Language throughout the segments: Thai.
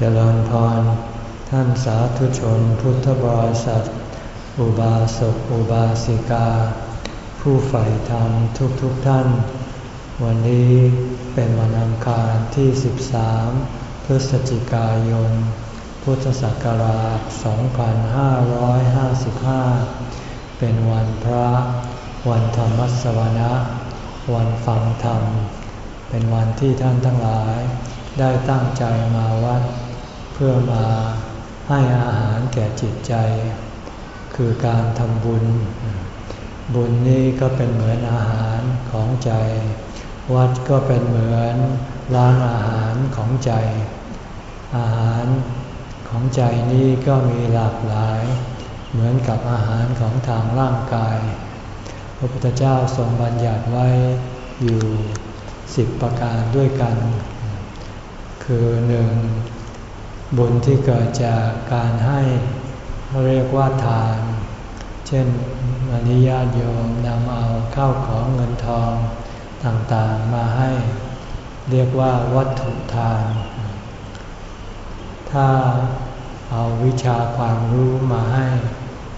เจริญพร ท่านสาธุชนพุทธบริษัท อุบาสกอุบาสิกา ผู้ใฝ่ธรรมทุกๆทท่าน วันนี้เป็นวันอังคารที่ 13 พฤศจิกายน พุทธศักราช 2555 เป็นวันพระ วันธรรมสวนะ วันฟังธรรม เป็นวันที่ท่านทั้งหลายได้ตั้งใจมาวัด เพื่อมาให้อาหารแก่จิตใจ คือการทำบุญ บุญนี้ก็เป็นเหมือนอาหารของใจ วัดก็เป็นเหมือนร้านอาหารของใจ อาหารของใจนี้ก็มีหลากหลาย เหมือนกับอาหารของทางร่างกาย พระพุทธเจ้าทรงบัญญัติไว้อยู่สิบประการด้วยกัน คือหนึ่ง บุญที่เกิดจากการให้เรียกว่าทาน เช่นมนิยาโยมนำเอาเข้าวของเงินทองต่างๆมาให้ เรียกว่าวัตถุทาน ถ้าเอาวิชาความรู้มาให้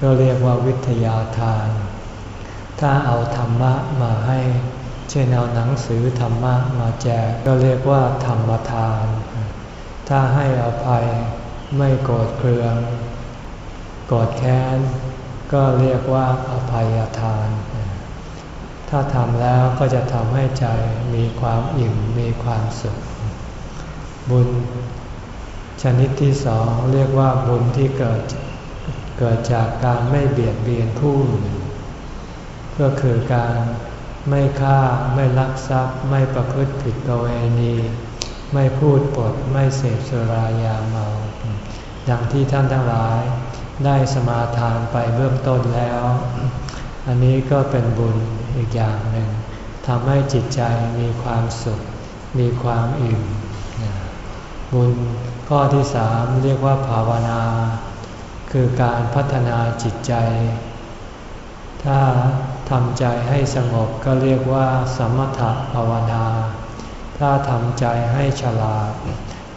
ก็เรียกว่าวิทยาทาน ถ้าเอาธรรมะมาให้ เช่นเอาหนังสือธรรมะมาแจกก็เรียกว่าธรรมทาน ถ้าให้อภัยไม่โกรธเคือง โกรธแค้น ก็เรียกว่าอภัยทาน ถ้าทำแล้วก็จะทำให้ใจมีความอิ่มมีความสุข บุญชนิดที่สองเรียกว่าบุญที่เกิดเกิดจากการไม่เบียดเบียนผู้อื่นก็คือการไม่ฆ่าไม่ลักทรัพย์ไม่ประพฤติผิดประเวณี ไม่พูดปดไม่เสพสุรายาเมา ดังที่ท่านทั้งหลายได้สมาทานไปเบื้องต้นแล้ว อันนี้ก็เป็นบุญอีกอย่างหนึ่งทำให้จิตใจมีความสุข มีความอิ่ม บุญข้อที่สามเรียกว่าภาวนา คือการพัฒนาจิตใจ ถ้าทำใจให้สงบก็เรียกว่าสมถภาวนา ถ้าทำใจให้ฉลาด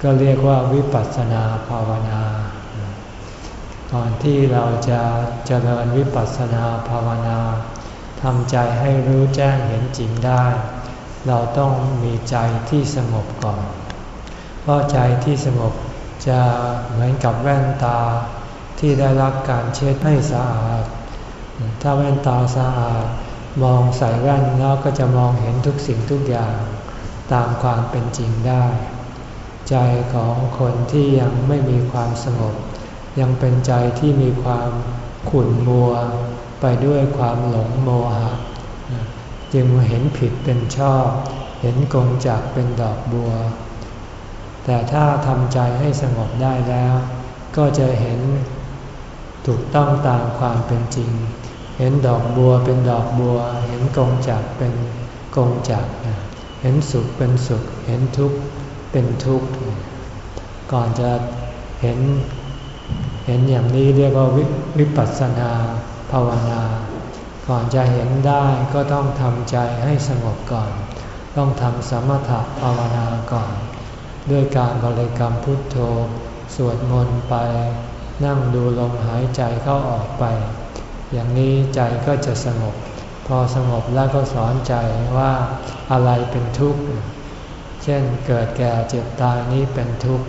ก็เรียกว่าวิปัสสนาภาวนา ก่อนที่เราจะเจริญวิปัสสนาภาวนาทำใจให้รู้แจ้งเห็นจริงได้ เราต้องมีใจที่สงบก่อน เพราะใจที่สงบจะเหมือนกับแว่นตาที่ได้รับการเช็ดให้สะอาด ถ้าแว่นตาสะอาดมองใส่แว่นแล้วก็จะมองเห็นทุกสิ่งทุกอย่าง ตามความเป็นจริงได้ ใจของคนที่ยังไม่มีความสงบ ยังเป็นใจที่มีความขุ่นมัว ไปด้วยความหลงโมหะ จึงเห็นผิดเป็นชอบ เห็นกงจากเป็นดอกบัว แต่ถ้าทำใจให้สงบได้แล้ว ก็จะเห็นถูกต้องตามความเป็นจริง เห็นดอกบัวเป็นดอกบัว เห็นกงจักเป็นกงจัก เห็นสุขเป็นสุข เห็นทุกข์เป็นทุกข์ ก่อนจะเห็นเห็นอย่างนี้เรียกว่าวิปัสสนาภาวนา ก่อนจะเห็นได้ก็ต้องทำใจให้สงบก่อน ต้องทำสมถะภาวนาก่อน ด้วยการบริกรรมพุทโธ สวดมนต์ไป นั่งดูลมหายใจเข้าออกไป อย่างนี้ใจก็จะสงบ อสงบแล้วก็สอนใจว่าอะไรเป็นทุกข์ เช่นเกิดแก่เจ็บตายนี้เป็นทุกข์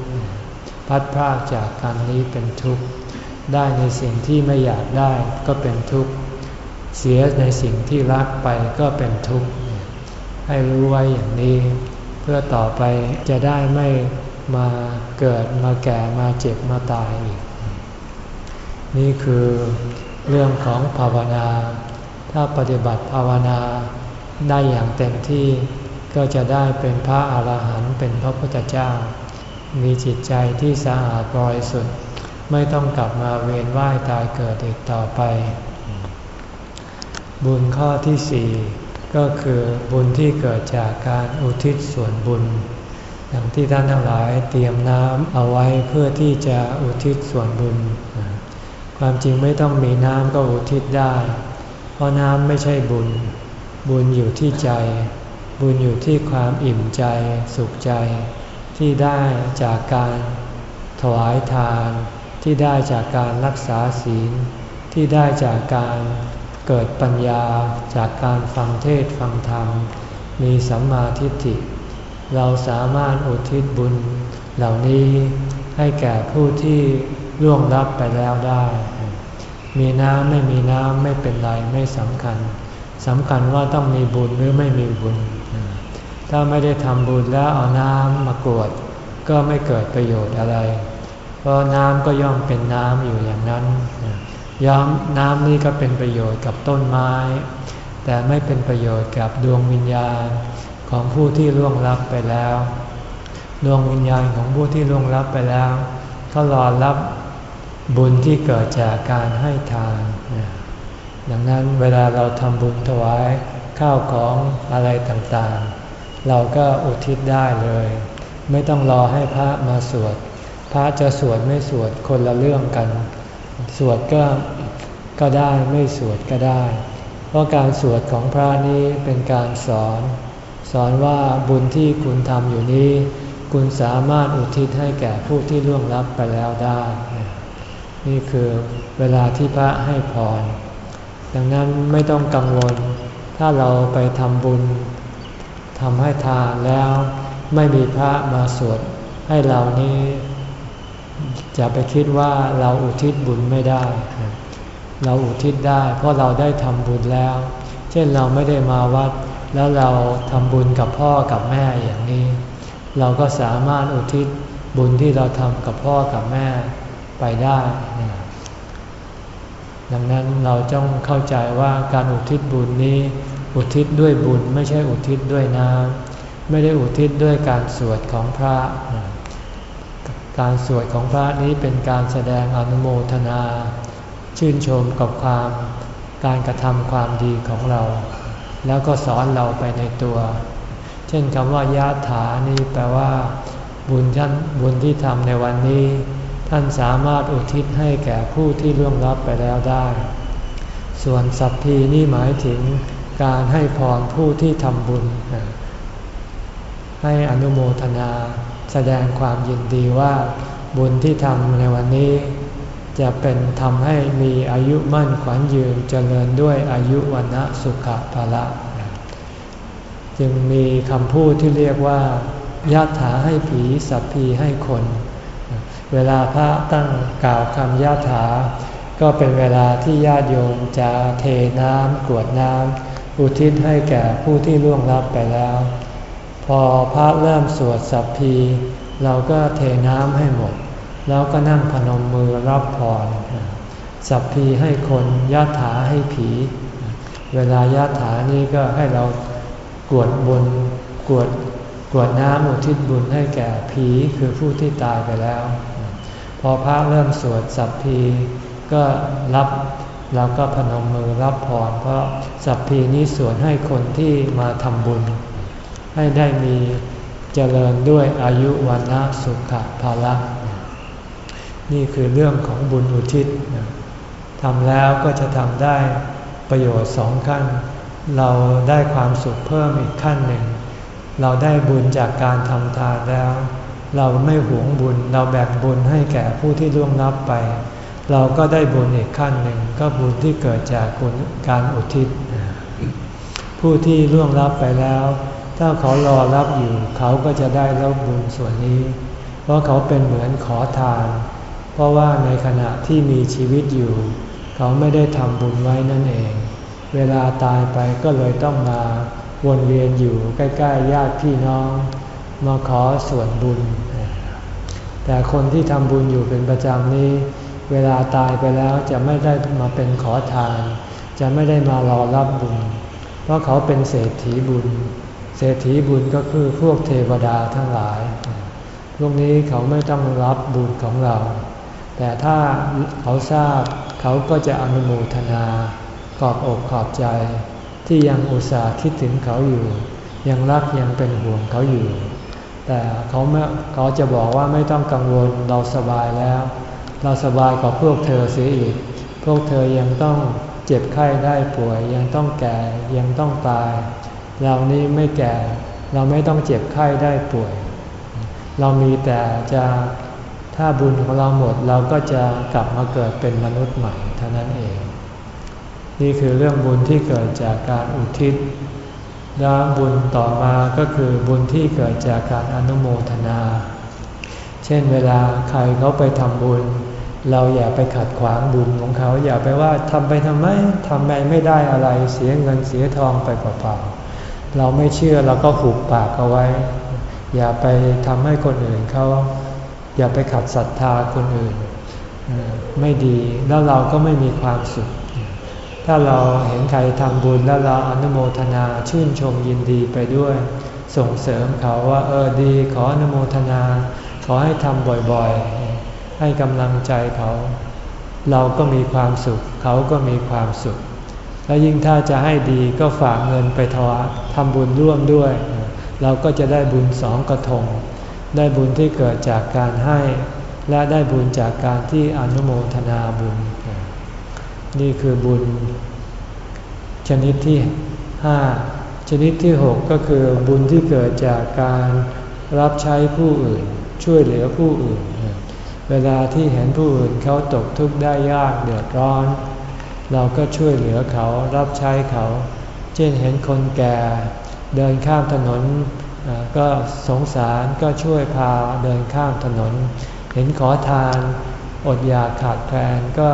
พัดพรากจากกันนี้เป็นทุกข์ ได้ในสิ่งที่ไม่อยากได้ก็เป็นทุกข์ เสียในสิ่งที่รักไปก็เป็นทุกข์ ให้รู้ไว้อย่างนี้ เพื่อต่อไปจะได้ไม่มาเกิดมาแก่มาเจ็บมาตายอีก นี่คือเรื่องของภาวนา ถ้าปฏิบัติภาวนาได้อย่างเต็มที่ก็จะได้เป็นพระอาหารหันต์เป็นพระพุทธเจ้า มีจิตใจที่สะอาดบริสุทธิ์ไม่ต้องกลับมาเวียนว่ายตายเกิดอีกต่อไป บุญข้อที่สี่ก็คือบุญที่เกิดจากการอุทิศส่วนบุญ อย่างที่ท่านทั้งหลายเตรียมน้ำเอาไว้เพื่อที่จะอุทิศส่วนบุญ ความจริงไม่ต้องมีน้ำก็อุทิศได้ เพราะน้ำไม่ใช่บุญ บุญอยู่ที่ใจ บุญอยู่ที่ความอิ่มใจสุขใจ ที่ได้จากการถวายทาน ที่ได้จากการรักษาศีล ที่ได้จากการเกิดปัญญาจากการฟังเทศฟังธรรม มีสัมมาทิฏฐิ เราสามารถอุทิศบุญเหล่านี้ให้แก่ผู้ที่ล่วงลับไปแล้วได้ มีน้ำไม่มีน้ำไม่เป็นไรไม่สำคัญสำคัญว่าต้องมีบุญหรือไม่มีบุญ ถ้าไม่ได้ทำบุญแล้วเอาน้ำมากรวด ก็ไม่เกิดประโยชน์อะไร เพราะน้ำก็ย่อมเป็นน้ำอยู่อย่างนั้นย้อมน้ำนี่ก็เป็นประโยชน์กับต้นไม้ แต่ไม่เป็นประโยชน์กับดวงวิญญาณของผู้ที่ล่วงลับไปแล้ว ดวงวิญญาณของผู้ที่ล่วงลับไปแล้วเขารอรับ บุญที่เกิดจากการให้ทาน ดังนั้นเวลาเราทำบุญถวายข้าวของอะไรต่างๆ เราก็อุทิศได้เลย ไม่ต้องรอให้พระมาสวด พระจะสวดไม่สวดคนละเรื่องกัน สวดก็ก็ได้ไม่สวดก็ได้ เพราะการสวดของพระนี้เป็นการสอน สอนว่าบุญที่คุณทำอยู่นี้ คุณสามารถอุทิศให้แก่ผู้ที่ล่วงลับไปแล้วได้ นี่คือเวลาที่พระให้พร ดังนั้นไม่ต้องกังวล ถ้าเราไปทำบุญทำให้ทานแล้วไม่มีพระมาสวดให้เรานี้จะไปคิดว่าเราอุทิศบุญไม่ได้ เราอุทิศได้เพราะเราได้ทำบุญแล้ว เช่นเราไม่ได้มาวัด แล้วเราทำบุญกับพ่อกับแม่อย่างนี้ เราก็สามารถอุทิศบุญที่เราทำกับพ่อกับแม่ ไปได้ ดังนั้นเราต้องเข้าใจว่าการอุทิศบุญนี้ อุทิศด้วยบุญไม่ใช่อุทิศด้วยน้ำไม่ได้อุทิศด้วยการสวดของพระ การสวดของพระนี้เป็นการแสดงอนุโมทนา ชื่นชมกับความการกระทำความดีของเรา แล้วก็สอนเราไปในตัว เช่นคำว่ายะถานี่แปลว่า บุญท่านบุญที่ทำในวันนี้ ท่านสามารถอุทิศให้แก่ผู้ที่ล่วงลับไปแล้วได้ ส่วนสัพพีนี่หมายถึงการให้พรผู้ที่ทำบุญ ให้อนุโมทนาแสดงความยินดีว่าบุญที่ทำในวันนี้ จะเป็นทำให้มีอายุมั่นขวัญยืนเจริญด้วยอายุวันนะสุขภาละจึงมีคำพูดที่เรียกว่าญาถาให้ผีสัพพีให้คน เวลาพระตั้งกล่าวคำยาถา ก็เป็นเวลาที่ญาติโยมจะเทน้ำกวดน้ำอุทิศให้แก่ผู้ที่ล่วงลับไปแล้ว พอพระเริ่มสวดสัพพี เราก็เทน้ำให้หมด แล้วก็นั่งพนมมือรับพรสัพพีให้คนยาถาให้ผี เวลายาถานี้ก็ให้เรากวดบุญกวดกวดน้ำอุทิศบุญให้แก่ผีคือผู้ที่ตายไปแล้ว พอพระเริ่มสวดสัพพี ก็รับเราก็พนมมือรับพรเพราะสัพพีนี้สวดให้คนที่มาทำบุญ ให้ได้มีเจริญด้วยอายุวันนะสุขภาละนี่คือเรื่องของบุญอุทิศทำแล้วก็จะทำได้ประโยชน์สองขั้น เราได้ความสุขเพิ่มอีกขั้นหนึ่ง เราได้บุญจากการทำทานแล้ว เราไม่หวงบุญ เราแบ่งบุญให้แก่ผู้ที่ล่วงลับไป เราก็ได้บุญอีกขั้นหนึ่งก็บุญที่เกิดจากการอุทิศ ผู้ที่ล่วงลับไปแล้ว ถ้าเขารอรับอยู่เขาก็จะได้รับบุญส่วนนี้ เพราะเขาเป็นเหมือนขอทาน เพราะว่าในขณะที่มีชีวิตอยู่ เขาไม่ได้ทำบุญไว้นั่นเอง เวลาตายไปก็เลยต้องมาวนเวียนอยู่ใกล้ๆญาติพี่น้อง มาขอส่วนบุญ แต่คนที่ทำบุญอยู่เป็นประจำนี้ เวลาตายไปแล้วจะไม่ได้มาเป็นขอทาน จะไม่ได้มารอรับบุญ เพราะเขาเป็นเศรษฐีบุญ เศรษฐีบุญก็คือพวกเทวดาทั้งหลาย พวกนี้เขาไม่ต้องรับบุญของเรา แต่ถ้าเขาทราบเขาก็จะอนุโมทนาขอบอกขอบใจ ที่ยังอุตส่าห์คิดถึงเขาอยู่ ยังรักยังเป็นห่วงเขาอยู่ แต่เขาไม่เขาจะบอกว่าไม่ต้องกังวลเราสบายแล้ว เราสบายกว่าพวกเธอเสียอีก พวกเธอยังต้องเจ็บไข้ได้ป่วย ยังต้องแก่ยังต้องตาย เรานี้ไม่แก่ เราไม่ต้องเจ็บไข้ได้ป่วย เรามีแต่จะถ้าถ้าบุญของเราหมดเราก็จะกลับมาเกิดเป็นมนุษย์ใหม่เท่านั้นเอง นี่คือเรื่องบุญที่เกิดจากการอุทิศ แล้วบุญต่อมาก็คือบุญที่เกิดจากการอนุโมทนา เช่นเวลาใครเขาไปทำบุญ เราอย่าไปขัดขวางบุญของเขา อย่าไปว่าทำไปทำไมทำไปไม่ได้อะไรเสียเงินเสียทองไปเปล่าๆเราไม่เชื่อเราก็หุบปากเอาไว้ อย่าไปทำให้คนอื่นเขาอย่าไปขัดศรัทธาคนอื่น ไม่ดีแล้วเราก็ไม่มีความสุข ถ้าเราเห็นใครทำบุญแล้วเราอนุโมทนาชื่นชมยินดีไปด้วย ส่งเสริมเขาว่าเออดี ขออนุโมทนา ขอให้ทำบ่อยๆ ให้กำลังใจเขา เราก็มีความสุข เขาก็มีความสุข และยิ่งถ้าจะให้ดีก็ฝากเงินไปทวาทำบุญร่วมด้วย เราก็จะได้บุญสองกระทง ได้บุญที่เกิดจากการให้ และได้บุญจากการที่อนุโมทนาบุญ นี่คือบุญ ชนิดที่ห้าชนิดที่หกก็คือบุญที่เกิดจากการรับใช้ผู้อื่น ช่วยเหลือผู้อื่น เวลาที่เห็นผู้อื่นเขาตกทุกข์ได้ยากเดือดร้อน เราก็ช่วยเหลือเขารับใช้เขา เช่นเห็นคนแก่เดินข้ามถนนก็สงสารก็ช่วยพาเดินข้ามถนน เห็นขอทานอดอยากขาดแคลนก็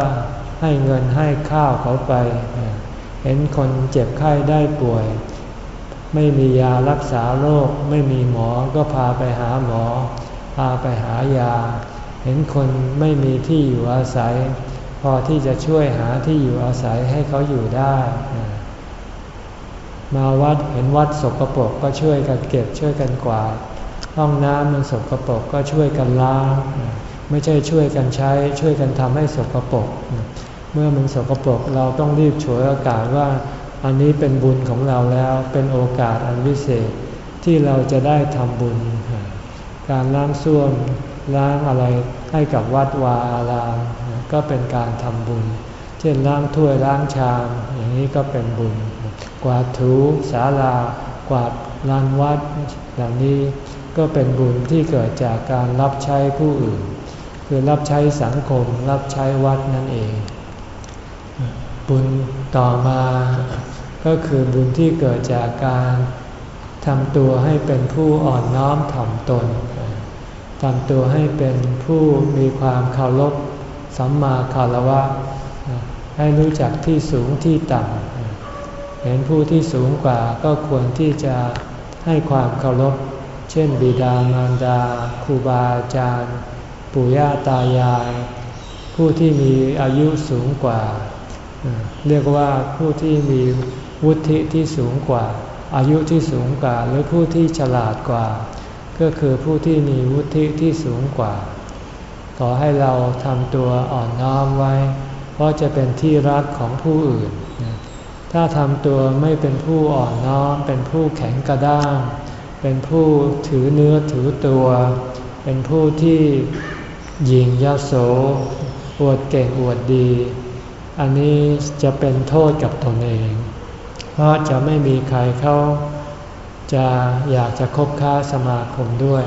ให้เงินให้ข้าวเขาไป เห็นคนเจ็บไข้ได้ป่วย ไม่มียารักษาโรค ไม่มีหมอก็พาไปหาหมอ พาไปหายา เห็นคนไม่มีที่อยู่อาศัย พอที่จะช่วยหาที่อยู่อาศัยให้เขาอยู่ได้ มาวัดเห็นวัดสกปรกก็ช่วยกันเก็บช่วยกันกวาดห้องน้ำมันสกปรกก็ช่วยกันล้าง ไม่ใช่ช่วยกันใช้ ช่วยกันทำให้สกปรก เมื่อมันสกปรกเราต้องรีบฉวยโอกาสว่า อันนี้เป็นบุญของเราแล้วเป็นโอกาสอันวิเศษที่เราจะได้ทำบุญ การล้างส้วมล้างอะไรให้กับวัดวาอารามก็เป็นการทำบุญ เช่นล้างถ้วยล้างชาม อย่างนี้ก็เป็นบุญ กวาดถูศาลากวาดลานวัดเหล่านี้ก็เป็นบุญที่เกิดจากการรับใช้ผู้อื่น คือรับใช้สังคม รับใช้วัดนั่นเอง บุญต่อมา ก็คือบุญที่เกิดจากการทำตัวให้เป็นผู้อ่อนน้อมถ่อมตนทำตัวให้เป็นผู้มีความเคารพสัมมาคารวะ ให้รู้จักที่สูงที่ต่ำเห็นผู้ที่สูงกว่าก็ควรที่จะให้ความเคารพ เช่น บิดามารดาครูบาอาจารย์ ปู่ย่าตายาย ผู้ที่มีอายุสูงกว่า เรียกว่าผู้ที่มีวุฒิที่สูงกว่า อายุที่สูงกว่า หรือผู้ที่ฉลาดกว่า ก็คือผู้ที่มีวุฒิที่สูงกว่า ขอให้เราทำตัวอ่อนน้อมไว้ เพราะจะเป็นที่รักของผู้อื่น ถ้าทำตัวไม่เป็นผู้อ่อนน้อม เป็นผู้แข็งกระด้าง เป็นผู้ถือเนื้อถือตัว เป็นผู้ที่หยิงยโสอวดเก่งอวดดี อันนี้จะเป็นโทษกับตนเอง เพราะจะไม่มีใครเขาจะอยากจะคบค้าสมาคมด้วย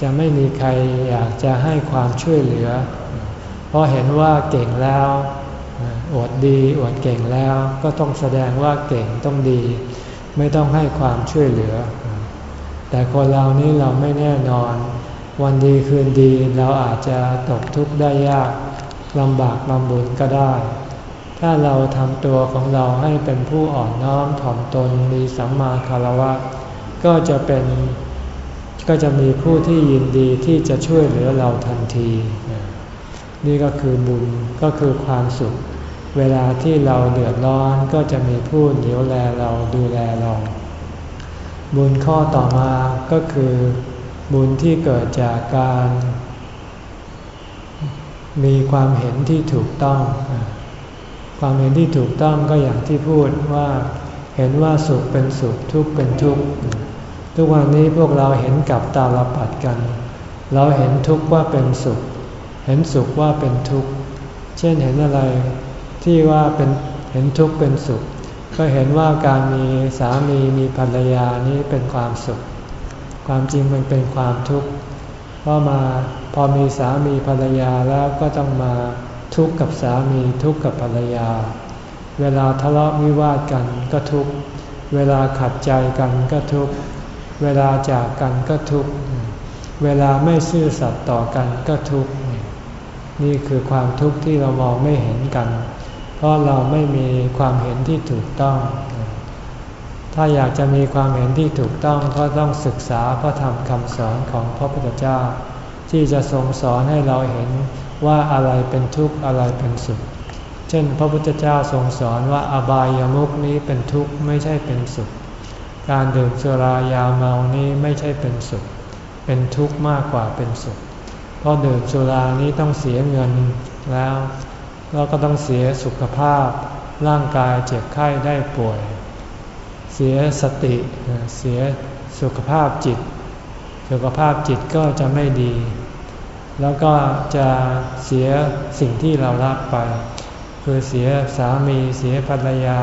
จะไม่มีใครอยากจะให้ความช่วยเหลือ เพราะเห็นว่าเก่งแล้วอวดดีอวดเก่งแล้วก็ต้องแสดงว่าเก่งต้องดี ไม่ต้องให้ความช่วยเหลือ แต่คนเรานี้เราไม่แน่นอน วันดีคืนดีเราอาจจะตกทุกข์ได้ยากลำบากลำบุญก็ได้ ถ้าเราทำตัวของเราให้เป็นผู้อ่อนน้อมถ่อมตนมีสัมมาคารวะ ก็จะเป็นก็จะมีผู้ที่ยินดีที่จะช่วยเหลือเราทันที นี่ก็คือบุญก็คือความสุข เวลาที่เราเดือดร้อนก็จะมีผู้เหลียวแลเราดูแลเรา บุญข้อต่อมาก็คือบุญที่เกิดจากการ มีความเห็นที่ถูกต้อง ความเห็นที่ถูกต้องก็อย่างที่พูดว่าเห็นว่าสุขเป็นสุขทุกข์เป็นทุกข์ทุกวันนี้พวกเราเห็นกับตาลปัดกัน เราเห็นทุกข์ว่าเป็นสุข เห็นสุขว่าเป็นทุกข์ เช่นเห็นอะไรที่ว่าเป็นเห็นทุกข์เป็นสุข ก็เห็นว่าการมีสามีมีภรรยานี้เป็นความสุข ความจริงมันเป็นความทุกข์เพราะมาพอมีสามีภรรยาแล้วก็ต้องมา ทุกข์กับสามีทุกข์กับภรรยา เวลาทะเลาะวิวาทกันก็ทุกข์เวลาขัดใจกันก็ทุกข์เวลาจากกันก็ทุกข์เวลาไม่ซื่อสัตย์ต่อกันก็ทุกข์นี่คือความทุกข์ที่เรามองไม่เห็นกัน เพราะเราไม่มีความเห็นที่ถูกต้อง ถ้าอยากจะมีความเห็นที่ถูกต้องก็ต้องศึกษาพระธรรมคำสอนของพระพุทธเจ้า ที่จะทรงสอนให้เราเห็น ว่าอะไรเป็นทุกข์อะไรเป็นสุข เช่น พระพุทธเจ้าทรงสอนว่าอบายามุกนี้เป็นทุกข์ไม่ใช่เป็นสุข การดื่มสุรายาเมานี้ไม่ใช่เป็นสุข เป็นทุกข์มากกว่าเป็นสุข เพราะดื่มสุรานี้ต้องเสียเงินแล้วแล้วก็ต้องเสียสุขภาพ ร่างกายเจ็บไข้ได้ป่วย เสียสติ เสียสุขภาพจิต สุขภาพจิตก็จะไม่ดี แล้วก็จะเสียสิ่งที่เรารักไป คือเสียสามีเสียภรรยา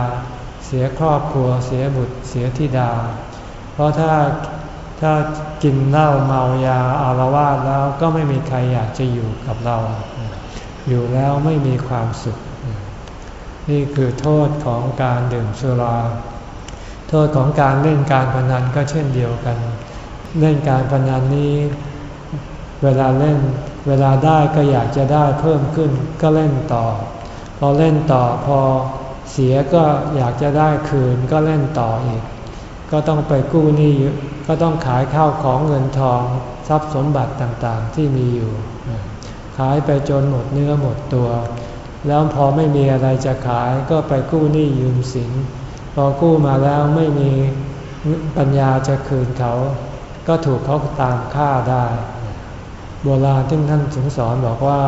เสียครอบครัว เสียบุตรเสียธิดา เพราะถ้าถ้ากินเหล้าเมายาอารวาสแล้วก็ไม่มีใครอยากจะอยู่กับเรา อยู่แล้วไม่มีความสุข นี่คือโทษของการดื่มสุรา โทษของการเล่นการพนันก็เช่นเดียวกัน เล่นการพนันนี้ เวลาเล่น เวลาได้ก็อยากจะได้เพิ่มขึ้นก็เล่นต่อ พอเล่นต่อพอเสียก็อยากจะได้คืนก็เล่นต่ออีก ก็ต้องไปกู้หนี้ก็ต้องขายข้าวของเงินทองทรัพย์สมบัติต่างๆที่มีอยู่ ขายไปจนหมดเนื้อหมดตัว แล้วพอไม่มีอะไรจะขายก็ไปกู้หนี้ยืมสินพอกู้มาแล้วไม่มีปัญญาจะคืนเขา ก็ถูกเขาตามฆ่าได้ โบราณที่ท่านถึงสอนบอกว่า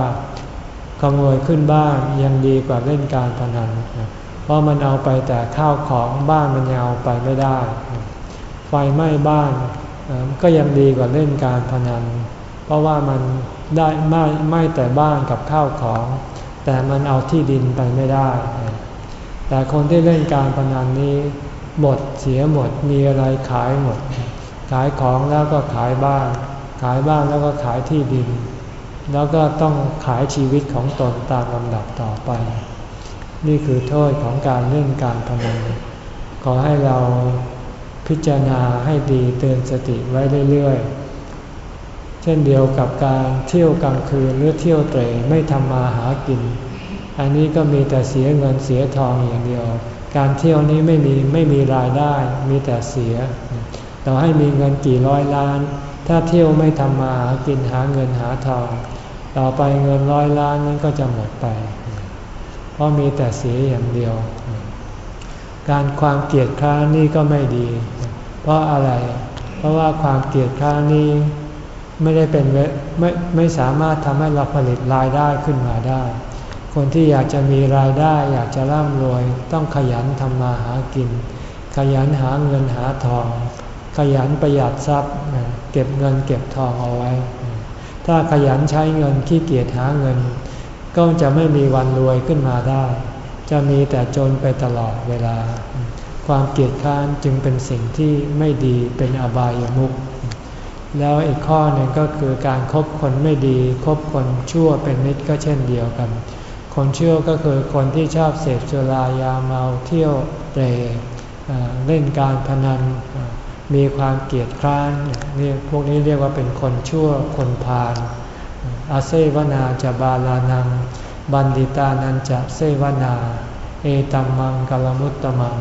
ขโมยขึ้นบ้านยังดีกว่าเล่นการพนัน เพราะมันเอาไปแต่ข้าวของบ้านมันยังเอาไปไม่ได้ ไฟไหม้บ้านก็ยังดีกว่าเล่นการพนัน เพราะว่ามันได้ไม่ไม่แต่บ้านกับข้าวของ แต่มันเอาที่ดินไปไม่ได้ แต่คนที่เล่นการพนันนี้หมดเสียหมดมีอะไรขายหมด ขายของแล้วก็ขายบ้าน ขายบ้านแล้วก็ขายที่ดิน แล้วก็ต้องขายชีวิตของตนตามลำดับต่อไป นี่คือโทษของการเล่นการพนันขอให้เราพิจารณาให้ดีเตือนสติไว้เรื่อยๆ เช่นเดียวกับการเที่ยวกลางคืนหรือเที่ยวเตะไม่ทำมาหากิน อันนี้ก็มีแต่เสียเงินเสียทองอย่างเดียว การเที่ยวนี้ไม่มีไม่มีรายได้มีแต่เสียต่อให้มีเงินกี่ร้อยล้าน ถ้าเที่ยวไม่ทำมาหากินหาเงินหาทองต่อไปเงินร้อยล้านนั้นก็จะหมดไป เพราะมีแต่เสียอย่างเดียว การความเกลียดค้านี่ก็ไม่ดี เพราะอะไร เพราะว่าความเกลียดค้านนี้ไม่ได้เป็นไม่ไม่สามารถทำให้เราผลิตรายได้ขึ้นมาได้ คนที่อยากจะมีรายได้อยากจะร่ำรวย ต้องขยันทำมาหากิน ขยันหาเงินหาทอง ขยันประหยัดทรัพย์ เก็บเงินเก็บทองเอาไว้ ถ้าขยันใช้เงินขี้เกียจหาเงิน ก็จะไม่มีวันรวยขึ้นมาได้ จะมีแต่จนไปตลอดเวลา ความเกียดค้านจึงเป็นสิ่งที่ไม่ดีเป็นอบายมุขแล้วอีกข้อหนึ่งก็คือการครบคนไม่ดีคบคนชั่วเป็นมิตรก็เช่นเดียวกัน คนชั่วก็คือคนที่ชอบเสพสุรายาเมาเที่ยวเตะเล่นการพนัน มีความเกียดคร้านนี่พวกนี้เรียกว่าเป็นคนชั่วคนพาลอาเซวนาจะบาลานัง บันดิตานันจะเสวนา เอตัมมังกลมุตตมัง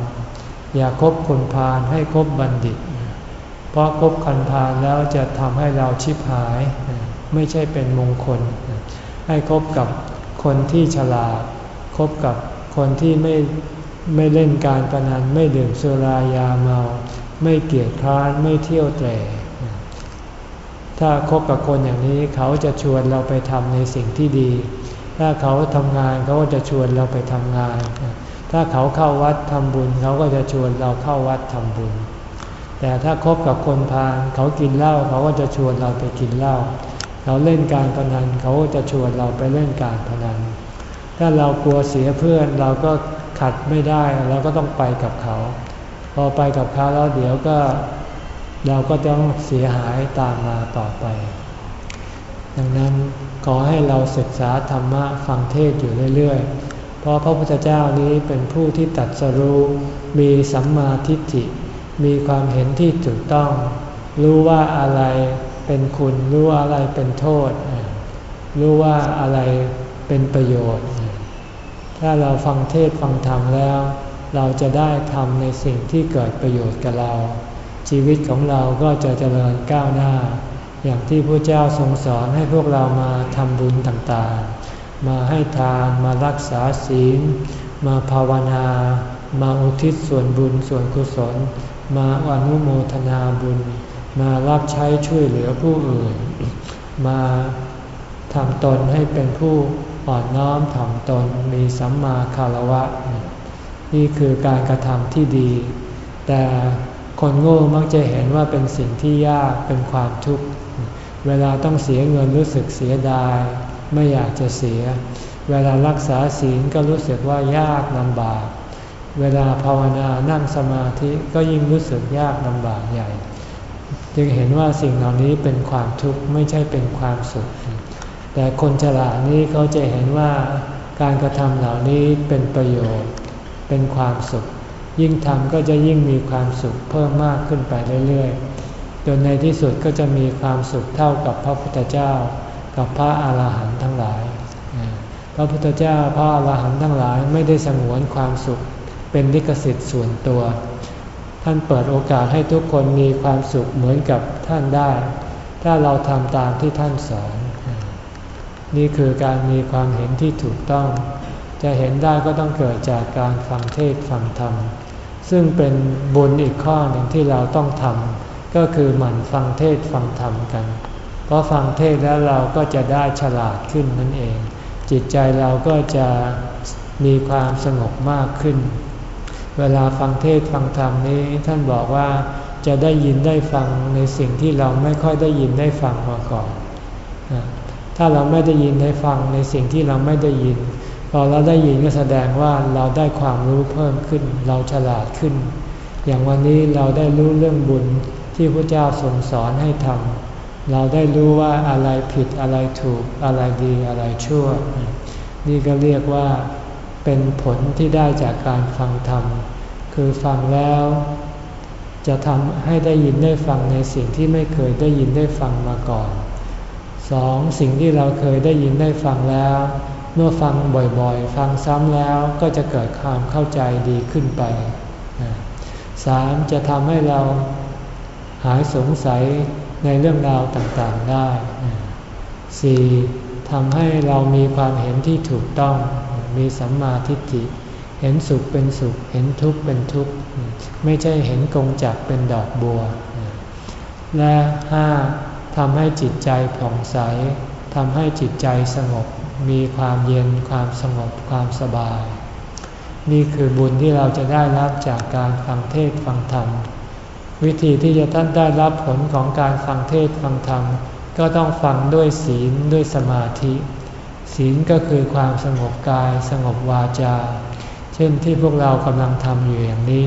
อย่าคบคนพาลให้คบบัณฑิต เพราะคบคนพาลแล้วจะทำให้เราชิบหาย ไม่ใช่เป็นมงคล ให้คบกับคนที่ฉลาด คบกับคนที่ไม่ไม่เล่นการพนันไม่ดื่มสุรายาเมา ไม่เกียจคร้านไม่เที่ยวแต่ถ้าคบกับคนอย่างนี้เขาจะชวนเราไปทำในสิ่งที่ดี ถ้าเขาทำงานเขาก็จะชวนเราไปทำงาน ถ้าเขาเข้าวัดทำบุญเขาก็จะชวนเราเข้าวัดทำบุญ แต่ถ้าคบกับคนพาลเขากินเหล้าเขาก็จะชวนเราไปกินเหล้าเราเล่นการพนันเขาก็จะชวนเราไปเล่นการพนัน ถ้าเรากลัวเสียเพื่อนเราก็ขัดไม่ได้เราก็ต้องไปกับเขา พอไปกับเขาแล้วเดี๋ยวก็เราก็ต้องเสียหายตามมาต่อไป ดังนั้นขอให้เราศึกษาธรรมะฟังเทศอยู่เรื่อยๆ เพราะพระพุทธเจ้านี้เป็นผู้ที่ตัดสรู้มีสัมมาทิฏฐิ มีความเห็นที่ถูกต้อง รู้ว่าอะไรเป็นคุณ รู้อะไรเป็นโทษ รู้ว่าอะไรเป็นประโยชน์ ถ้าเราฟังเทศฟังธรรมแล้ว เราจะได้ทำในสิ่งที่เกิดประโยชน์กับเรา ชีวิตของเราก็จะเจริญก้าวหน้า อย่างที่พระเจ้าทรงสอนให้พวกเรามาทำบุญต่างๆ มาให้ทานมารักษาศีล มาภาวนา มาอุทิศส่วนบุญส่วนกุศล มาอนุโมทนาบุญ มารับใช้ช่วยเหลือผู้อื่น มาทำตนให้เป็นผู้อ่อนน้อมถ่อมตนมีสัมมาคารวะ นี่คือการกระทำที่ดี แต่คนโง่มักจะเห็นว่าเป็นสิ่งที่ยากเป็นความทุกข์ เวลาต้องเสียเงินรู้สึกเสียดาย ไม่อยากจะเสีย เวลารักษาศีลก็รู้สึกว่ายากลำบาก เวลาภาวนานั่งสมาธิก็ยิ่งรู้สึกยากลำบากใหญ่ จึงเห็นว่าสิ่งเหล่านี้เป็นความทุกข์ไม่ใช่เป็นความสุข แต่คนฉลาดนี้เขาจะเห็นว่าการกระทำเหล่านี้เป็นประโยชน์ เป็นความสุข ยิ่งทำก็จะยิ่งมีความสุขเพิ่มมากขึ้นไปเรื่อยๆ จนในที่สุดก็จะมีความสุขเท่ากับพระพุทธเจ้า กับพระอาหารหันต์ทั้งหลาย พระพุทธเจ้าพระอาหารหันต์ทั้งหลายไม่ได้สงวนความสุข เป็นลิขสิทธิ์ส่วนตัว ท่านเปิดโอกาสให้ทุกคนมีความสุขเหมือนกับท่านได้ ถ้าเราทำตามที่ท่านสอน นี่คือการมีความเห็นที่ถูกต้อง จะเห็นได้ก็ต้องเกิดจากการฟังเทศฟังธรรม ซึ่งเป็นบุญอีกข้อหนึ่งที่เราต้องทำก็คือหมั่นฟังเทศฟังธรรมกัน เพราะฟังเทศแล้วเราก็จะได้ฉลาดขึ้นนั่นเอง จิตใจเราก็จะมีความสงบมากขึ้น เวลาฟังเทศฟังธรรมนี้ท่านบอกว่าจะได้ยินได้ฟังในสิ่งที่เราไม่ค่อยได้ยินได้ฟังมาก่อน ถ้าเราไม่ได้ยินได้ฟังในสิ่งที่เราไม่ได้ยิน พอเราได้ยินก็แสดงว่าเราได้ความรู้เพิ่มขึ้น เราฉลาดขึ้น อย่างวันนี้เราได้รู้เรื่องบุญที่พระเจ้าทรงสอนให้ทำเราได้รู้ว่าอะไรผิดอะไรถูกอะไรดีอะไรชั่ว นี่ก็เรียกว่าเป็นผลที่ได้จากการฟังธรรม คือฟังแล้ว จะทำให้ได้ยินได้ฟังในสิ่งที่ไม่เคยได้ยินได้ฟังมาก่อนสองสิ่งที่เราเคยได้ยินได้ฟังแล้ว เมื่อฟังบ่อยๆ ฟังซ้ำแล้วก็จะเกิดความเข้าใจดีขึ้นไปสามจะทำให้เราหายสงสัยในเรื่องราวต่างๆได้ 4. ทำให้เรามีความเห็นที่ถูกต้อง มีสัมมาทิฏฐิ เห็นสุขเป็นสุข เห็นทุกข์เป็นทุกข์ ไม่ใช่เห็นกงจักเป็นดอกบัว และ 5. ทำให้จิตใจผ่องใส ทำให้จิตใจสงบ มีความเย็นความสงบความสบาย นี่คือบุญที่เราจะได้รับจากการฟังเทศฟังธรรม วิธีที่จะท่านได้รับผลของการฟังเทศฟังธรรม ก็ต้องฟังด้วยศีลด้วยสมาธิ ศีลก็คือความสงบกายสงบวาจา เช่นที่พวกเรากำลังทำอยู่อย่างนี้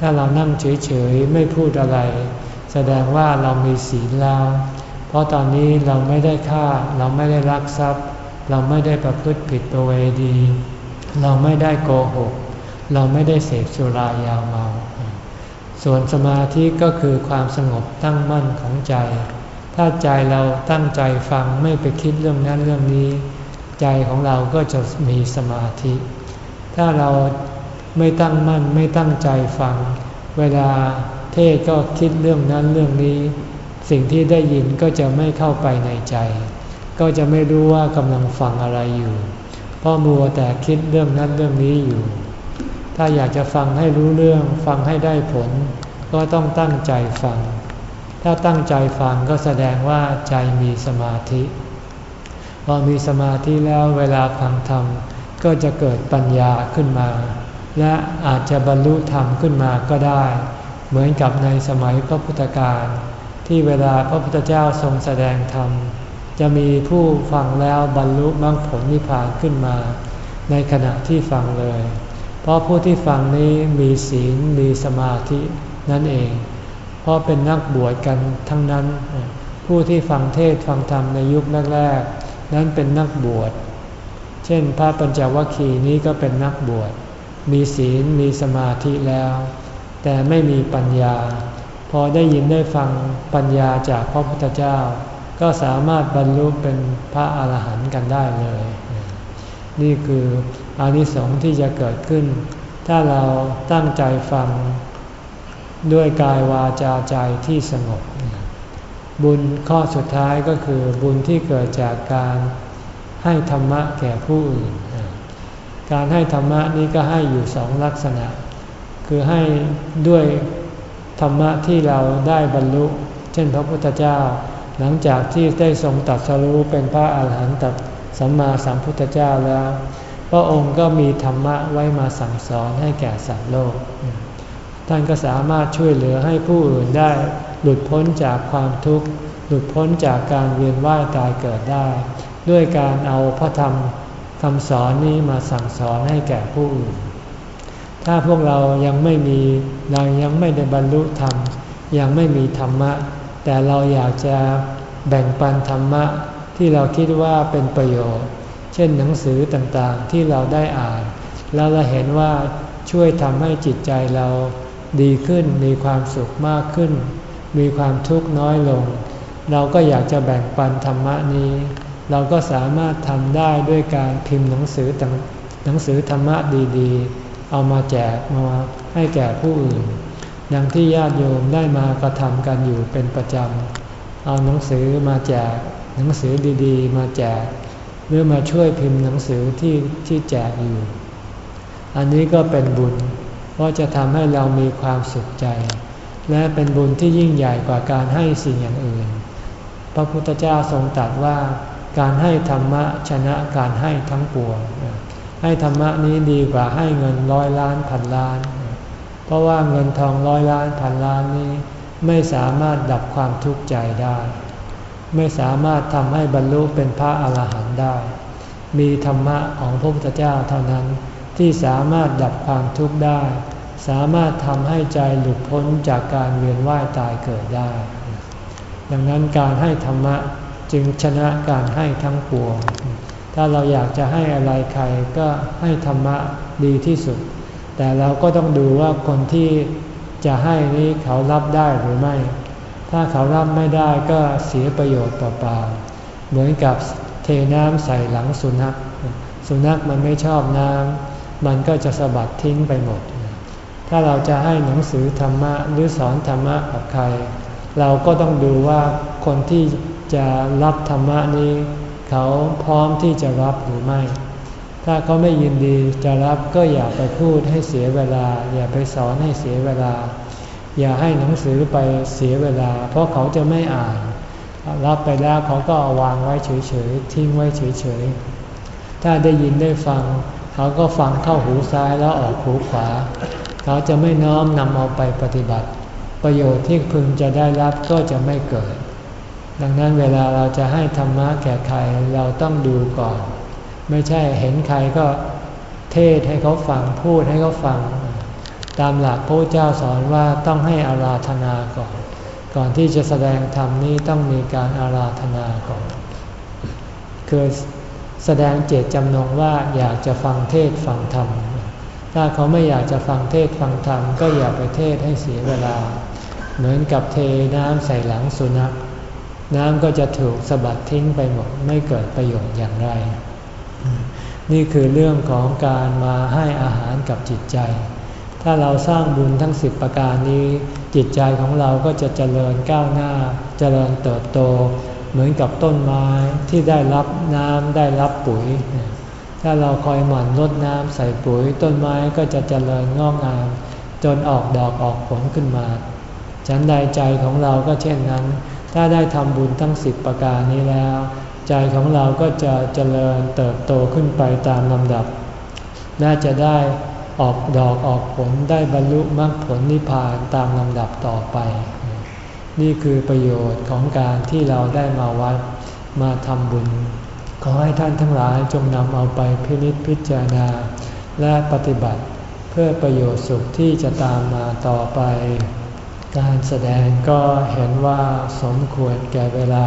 ถ้าเรานั่งเฉยๆไม่พูดอะไร แสดงว่าเรามีศีลแล้ว เพราะตอนนี้เราไม่ได้ฆ่าเราไม่ได้รักทรัพย์ เราไม่ได้ประพฤติผิดประเวณี เราไม่ได้โกหก เราไม่ได้เสพสุรายาเมา ส่วนสมาธิก็คือความสงบตั้งมั่นของใจ ถ้าใจเราตั้งใจฟังไม่ไปคิดเรื่องนั้นเรื่องนี้ ใจของเราก็จะมีสมาธิ ถ้าเราไม่ตั้งมั่นไม่ตั้งใจฟัง เวลาเทศก็คิดเรื่องนั้นเรื่องนี้ สิ่งที่ได้ยินก็จะไม่เข้าไปในใจ ก็จะไม่รู้ว่ากำลังฟังอะไรอยู่ เพราะมัวแต่คิดเรื่องนั้นเรื่องนี้อยู่ ถ้าอยากจะฟังให้รู้เรื่องฟังให้ได้ผล ก็ต้องตั้งใจฟัง ถ้าตั้งใจฟังก็แสดงว่าใจมีสมาธิ พอมีสมาธิแล้วเวลาฟังธรรมก็จะเกิดปัญญาขึ้นมา และอาจจะบรรลุธรรมขึ้นมาก็ได้ เหมือนกับในสมัยพระพุทธการ ที่เวลาพระพุทธเจ้าทรงแสดงธรรม จะมีผู้ฟังแล้วบรรลุมรรคผลนิพพานขึ้นมา ในขณะที่ฟังเลย เพราะผู้ที่ฟังนี้มีศีลมีสมาธินั่นเอง เพราะเป็นนักบวชกันทั้งนั้น ผู้ที่ฟังเทศฟังธรรมในยุคแรกๆนั้นเป็นนักบวช เช่น พระปัญจวัคคีย์นี้ก็เป็นนักบวช มีศีลมีสมาธิแล้ว แต่ไม่มีปัญญา พอได้ยินได้ฟังปัญญาจากพระพุทธเจ้า ก็สามารถบรรลุเป็นพระอาหารหันต์กันได้เลย นี่คืออานิสงส์ที่จะเกิดขึ้น ถ้าเราตั้งใจฟังด้วยกายวาจาใจที่สงบ บุญข้อสุดท้ายก็คือบุญที่เกิดจากการให้ธรรมะแก่ผู้อื่น การให้ธรรมะนี้ก็ให้อยู่สองลักษณะ คือให้ด้วยธรรมะที่เราได้บรรลุ เช่นพระพุทธเจ้า หลังจากที่ได้ทรงตัดสรู้เป็นพระอาหารหันตสัมมาสัมพุทธเจ้าแล้ว พระองค์ก็มีธรรมะไว้มาสั่งสอนให้แก่สัตว์โลก ท่านก็สามารถช่วยเหลือให้ผู้อื่นได้หลุดพ้นจากความทุกข์หลุดพ้นจากการเวียนว่ายตายเกิดได้ ด้วยการเอาพระธรรมคำสอนนี้มาสั่งสอนให้แก่ผู้อื่น ถ้าพวกเรายังไม่มีเรายังไม่ได้บรรลุธรรม ยังไม่มีธรรมะ แต่เราอยากจะแบ่งปันธรรมะที่เราคิดว่าเป็นประโยชน์ เช่นหนังสือต่างๆที่เราได้อ่าน แล้วเราเห็นว่าช่วยทำให้จิตใจเราดีขึ้นมีความสุขมากขึ้น มีความทุกข์น้อยลง เราก็อยากจะแบ่งปันธรรมะนี้ เราก็สามารถทำได้ด้วยการพิมพ์หนังสือหนังสือธรรมะดีๆ เอามาแจกมาให้แก่ผู้อื่น ดังที่ญาติโยมได้มากระทำกันอยู่เป็นประจำ เอาหนังสือมาแจกหนังสือดีๆ มาแจก หรือมาช่วยพิมพ์หนังสือที่ที่แจกอยู่ อันนี้ก็เป็นบุญ เพราะจะทำให้เรามีความสุขใจ และเป็นบุญที่ยิ่งใหญ่กว่าการให้สิ่งอย่างอื่น พระพุทธเจ้าทรงตรัสว่าการให้ธรรมะชนะการให้ทั้งปวงให้ธรรมะนี้ดีกว่าให้เงินร้อยล้านพันล้าน เพราะว่าเงินทองร้อยล้านพันล้านนี้ ไม่สามารถดับความทุกข์ใจได้ ไม่สามารถทำให้บรรลุเป็นพระอาหารหันต์ได้ มีธรรมะของพระพุทธเจ้าเท่านั้นที่สามารถดับความทุกข์ได้ สามารถทำให้ใจหลุดพ้นจากการเวียนว่ายตายเกิดได้ ดังนั้นการให้ธรรมะจึงชนะการให้ทั้งปวง ถ้าเราอยากจะให้อะไรใครก็ให้ธรรมะดีที่สุด แต่เราก็ต้องดูว่าคนที่จะให้นี้เขารับได้หรือไม่ ถ้าเขารับไม่ได้ก็เสียประโยชน์เปล่าๆเหมือนกับเทน้ำใส่หลังสุนัข สุนัขมันไม่ชอบน้ำมันก็จะสะบัดทิ้งไปหมด ถ้าเราจะให้หนังสือธรรมะหรือสอนธรรมะกับใคร เราก็ต้องดูว่าคนที่จะรับธรรมะนี้ เขาพร้อมที่จะรับหรือไม่ ถ้าเขาไม่ยินดีจะรับก็อย่าไปพูดให้เสียเวลา อย่าไปสอนให้เสียเวลา อย่าให้หนังสือไปเสียเวลา เพราะเขาจะไม่อ่าน รับไปแล้วเขาก็าวางไว้เฉยๆทิ้งไว้เฉยๆถ้าได้ยินได้ฟัง เขาก็ฟังเข้าหูซ้ายแล้วออกหูขวา เขาจะไม่น้อมนำเอาไปปฏิบัติ ประโยชน์ที่พึงจะได้รับก็จะไม่เกิด ดังนั้นเวลาเราจะให้ธรรมะแก่ใครเราต้องดูก่อน ไม่ใช่เห็นใครก็เทศให้เขาฟังพูดให้เขาฟัง ตามหลักพระเจ้าสอนว่าต้องให้อาราธนาก่อน ก่อนที่จะแสดงธรรมนี้ต้องมีการอาราธนาก่อนคือแสดงเจตจำนงว่าอยากจะฟังเทศฟังธรรม ถ้าเขาไม่อยากจะฟังเทศฟังธรรมก็อย่าไปเทศให้เสียเวลา เหมือนกับเทน้ำใส่หลังสุนัข น้ำก็จะถูกสะบัดทิ้งไปหมดไม่เกิดประโยชน์อย่างไร นี่คือเรื่องของการมาให้อาหารกับจิตใจ ถ้าเราสร้างบุญทั้งสิบประการนี้ จิตใจของเราก็จะเจริญก้าวหน้า เจริญเติบโต เหมือนกับต้นไม้ที่ได้รับน้ำได้รับปุ๋ย ถ้าเราคอยหมั่นลดน้ำใส่ปุ๋ย ต้นไม้ก็จะเจริญงอกงาม จนออกดอกออกผลขึ้นมา ฉันใดใจของเราก็เช่นนั้น ถ้าได้ทำบุญทั้งสิบประการนี้แล้ว ใจของเราก็จะเจริญเติบโตขึ้นไปตามลำดับ น่าจะได้ออกดอกออกผลได้บรรลุมรรคผลนิพพานตามลำดับต่อไป นี่คือประโยชน์ของการที่เราได้มาวัดมาทำบุญ ขอให้ท่านทั้งหลายจงนำเอาไปพินิจพิจารณา และปฏิบัติเพื่อประโยชน์สุขที่จะตามมาต่อไป การแสดงก็เห็นว่าสมควรแก่เวลา